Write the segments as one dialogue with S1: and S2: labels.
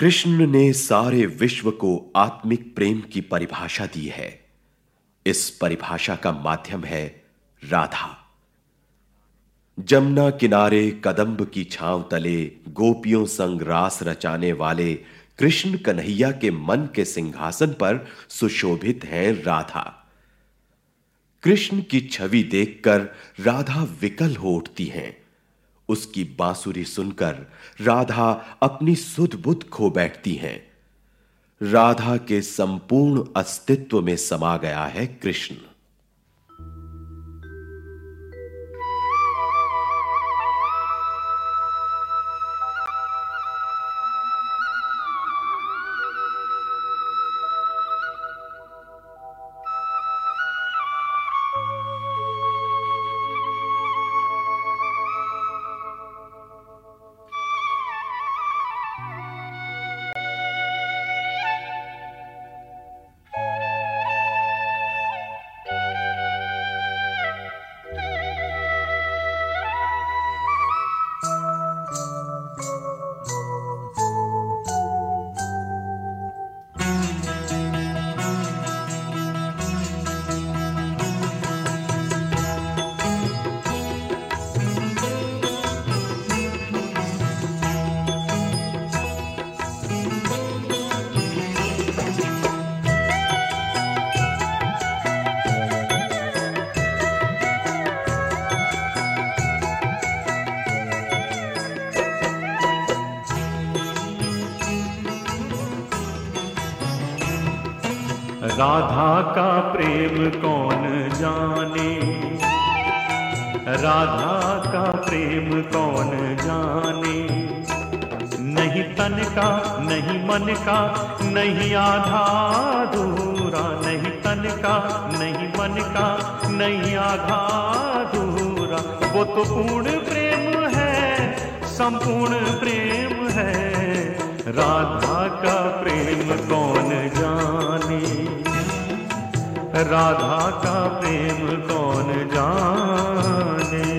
S1: कृष्ण ने सारे विश्व को आत्मिक प्रेम की परिभाषा दी है। इस परिभाषा का माध्यम है राधा। जमुना किनारे कदम्ब की छांव तले गोपियों संग रास रचाने वाले कृष्ण कन्हैया के मन के सिंहासन पर सुशोभित है राधा। कृष्ण की छवि देखकर राधा विकल हो उठती हैं। उसकी बांसुरी सुनकर राधा अपनी सुध बुद्ध खो बैठती हैं। राधा के संपूर्ण अस्तित्व में समा गया है कृष्ण।
S2: राधा का प्रेम कौन जाने? राधा का प्रेम कौन जाने? नहीं तन का, नहीं मन का, नहीं आधा अधूरा। नहीं तन का, नहीं मन का, नहीं आधा अधूरा। वो तो पूर्ण प्रेम है, संपूर्ण प्रेम है। राधा का प्रेम कौन जाने? राधा का प्रेम कौन जाने?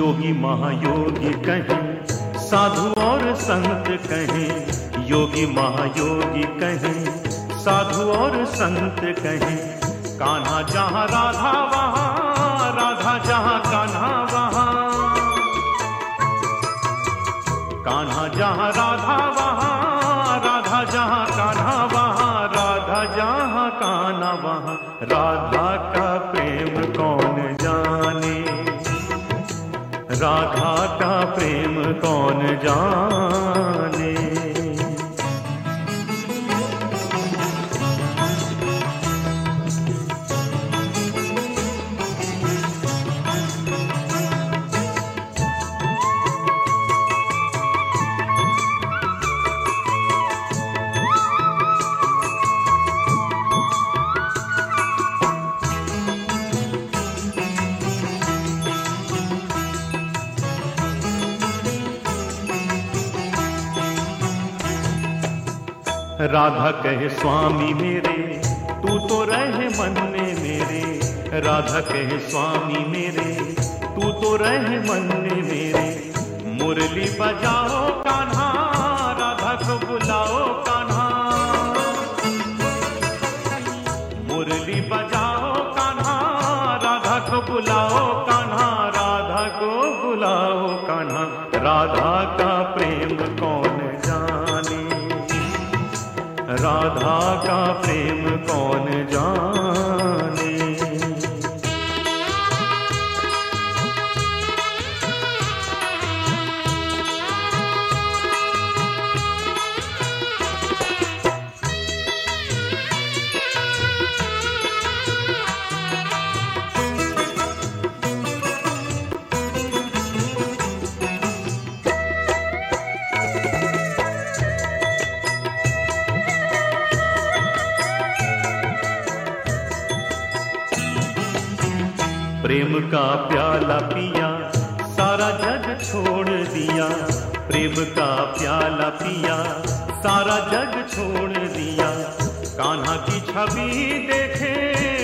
S2: योगी महायोगी कहें, साधु और संत कहें, योगी महायोगी कहें, साधु और संत कहें, कान्हा जहाँ, राधा वहाँ, राधा जहाँ, कान्हा वहाँ। कान्हा जहाँ, राधा वहाँ, राधा जहाँ, कान्हा वहाँ, राधा जहाँ, कान्हा वहाँ, राधा का राधा का प्रेम कौन जाने राधा कहे, स्वामी मेरे, तू तो रहे मन में मेरे। राधा कहे, स्वामी मेरे, तू तो रहे मन में मेरे। मुरली बजाओ कान्हा, राधा को बुलाओ कान्हा। मुरली बजाओ कान्हा, राधा को बुलाओ कान्हा, राधा को बुलाओ कान्हा। राधा का प्रेम कौन जाने राधा का प्रेम कौन जाने प्रेम का प्याला पिया, सारा जग छोड़ दिया। प्रेम का प्याला पिया, सारा जग छोड़ दिया। कान्हा की छवि देखे,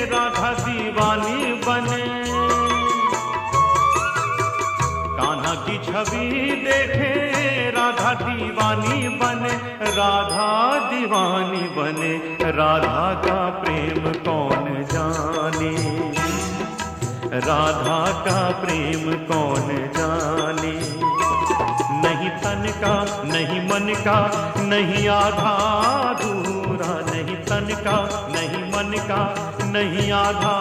S2: राधा दीवानी बने। कान्हा की छवि देखे, राधा दीवानी बने। राधा दीवानी बने, राधा का प्रेम कौन जाने? राधा का प्रेम कौन जाने? नहीं तन का, नहीं मन का, नहीं आधा दूरा नहीं तन का, नहीं मन का, नहीं आधा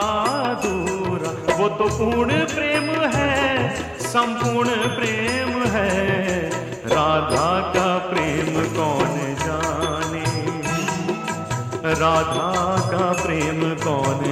S2: दूरा वो तो पूर्ण प्रेम है, संपूर्ण प्रेम है। राधा का प्रेम कौन जाने? राधा का प्रेम कौन